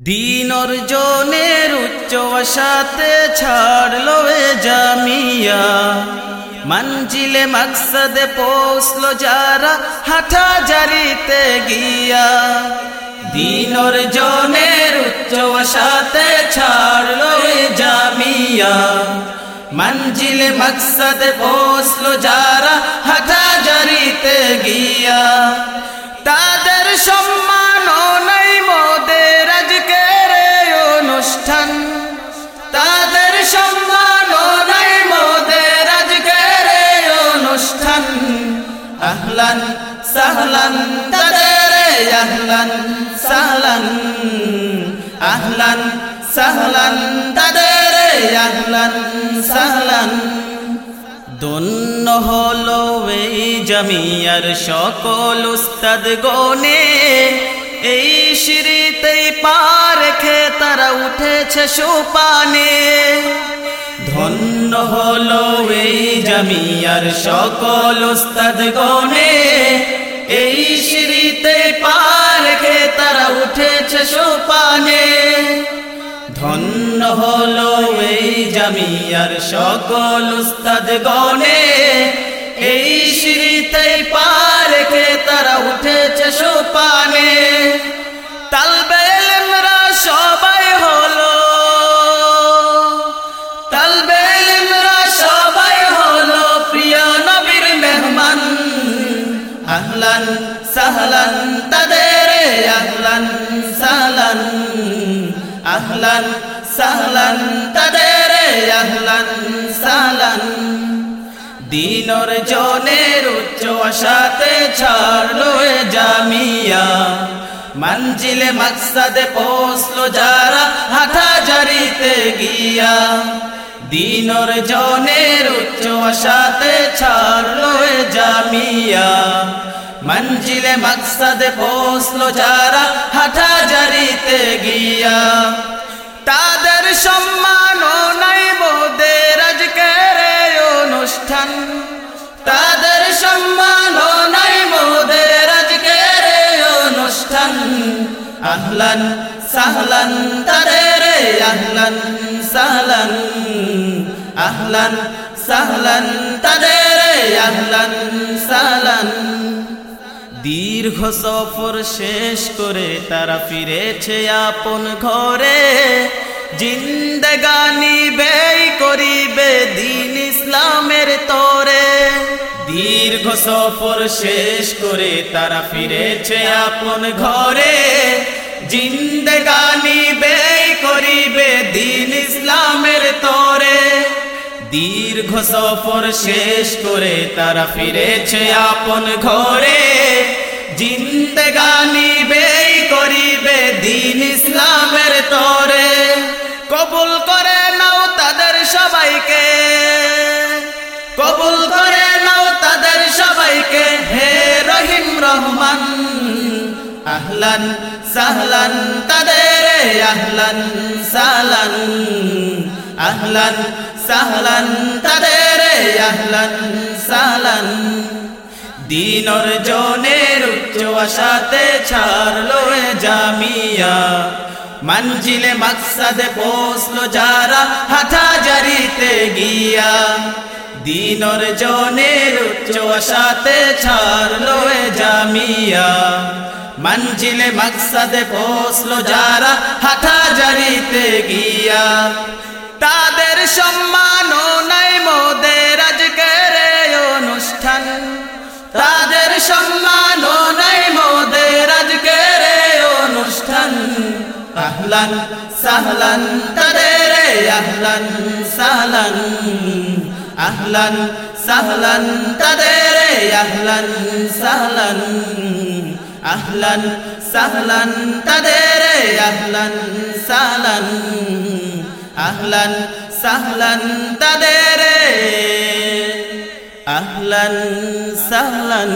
দিন অর্জনের উচ্চ আশাতে ছাড়লো এ জামিয়া। মঞ্জিলে মকসদে পৌঁছলো যারা হাঁটা জারিতে গিয়া। দিন অর্জনের উচ্চ আশাতে ছাড়লো এ জামিয়া। মঞ্জিলে মকসদে পৌঁছলো যারা হাঁটা জারিতে গিয়া। আহলান সাহলান, তাদের আহলান, সাহলান আহলান, সাহলান, তাদের আহলান, সাহলান। দন্য হলো এই জামিয়ার সকল উস্তাদ গনে এই সিঁড়িতেই পার রেখে তারা উঠেছে সোপানে। ধন্য হলো এই জামিয়ার সকল উস্তাদ গনে এই সিঁড়িতে রেখে তারা উঠেছে সোপানে। ধন্য হলো এই জামিয়ার সকল উস্তাদ গনে এই সিঁড়িতে রেখে তারা উঠেছে সোপানে। আহলান সাহলান, তাদের আহলান, সাহলান আহলান, সাহলান, তাদের আহলান, সাহলান। দিনর জনের উচ্চ আশাতে ছাড়লো জামিয়া। মঞ্জিলে মকসদে পৌঁছলো যারা হাঁটা জারিতে গিয়া। দিনর জনের উচ্চ আশাতে ছাড়লো জামিয়া। মঞ্জিলে মকসদে পৌঁছলো যারা হাঁটা জারিতে গিয়া। তাদের সম্মান নাই মোদের আজকের এই অনুষ্ঠান। তাদের সম্মান নাই মোদের আজকের এই অনুষ্ঠান। আহলান সাহলান তাদের আহলান সাহলান, তাদের আহলান সাহলান দীর্ঘ সফর শেষ করে তারা ফিরেছে আপন ঘরে। জিন্দগানি ব্যয় করিবে দিন ইসলামের তরে। দীর্ঘ সফর শেষ করে তারা ফিরেছে আপন ঘরে। জিন্দগানি ব্যয় করিবে দিন ইসলামের তরে। দীর্ঘ সফর শেষ করে তারা ফিরেছে আপন ঘরে। জিন্দগানি ব্যয় করিবে দিন ইসলামের তরে। কবুল করে নাও তাদের সবাইকে। কবুল করে নাও তাদের সবাইকে। হে রহিম রহমান, আহলান সাহলান তাদের, আহলান সাহলান আহলান সাহলান, তাদের আহলান সাহলান দিনর জনের উচ্চ আশাতে ছাড়লো জামিয়া। মঞ্জিলে মকসদে পৌঁছলো যারা হাঁটা জারিতে গিয়া। দিনর জনের উচ্চ আশাতে ছাড়লো জামিয়া। মঞ্জিলে মকসদে পৌঁছলো যারা হাঁটা জারিতে গিয়া সম্মান নাই মোদের আজকের অনুষ্ঠান। তাদের সম্মান নাই মোদের আজকের অনুষ্ঠান। আহলান সাহলান, তাদের আহলান সাহলান। আহলান সাহলান, তাদের আহলান সাহলান। আহলান সাহলান, তাদের আহলান সাহলান। আহলান সাহলান তাদের আহলান সাহলান